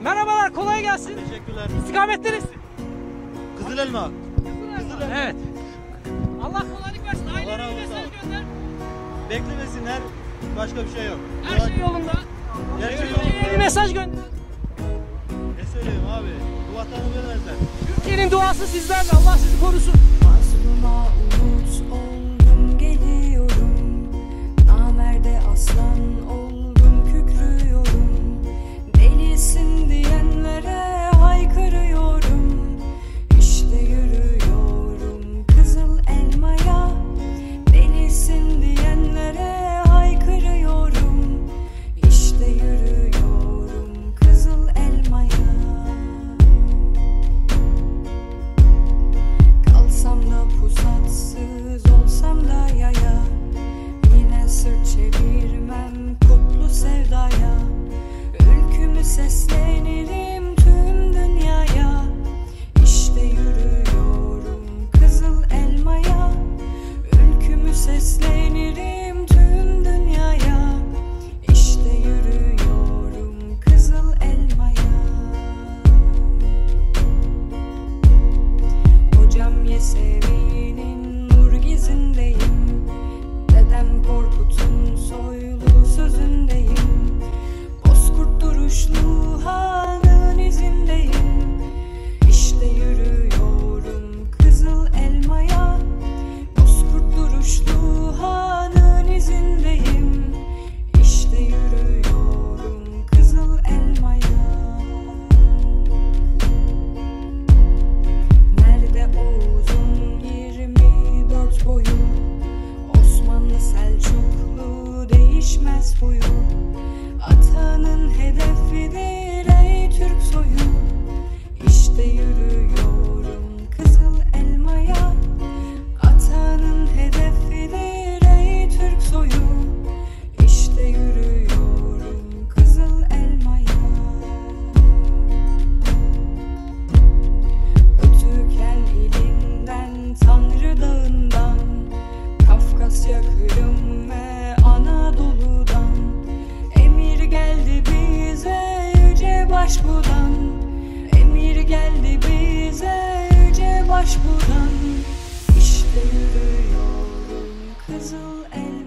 Merhabalar, kolay gelsin. Teşekkürler. İstikamet neresi? Kızıl elma. Evet. Allah kolaylık versin. Ailene bir mesaj gönder. Beklemesinler. Başka bir şey yok. Her şey yolunda. Her şey Türkiye'ye bir yolunda. mesaj gönder. Ne söyleyeyim abi? Bu vatanı vermezler. Türkiye'nin duası sizlerle. Allah sizi korusun. Kafkasya, Kırım ve Anadolu'dan Emir geldi bize yüce başbuğdan Emir geldi bize yüce başbuğdan İşte yürüyorum kızıl el